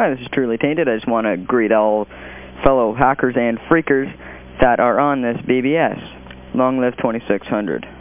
Hi, this is Truly Tainted. I just want to greet all fellow hackers and phreakers that are on this BBS. Long live 2600.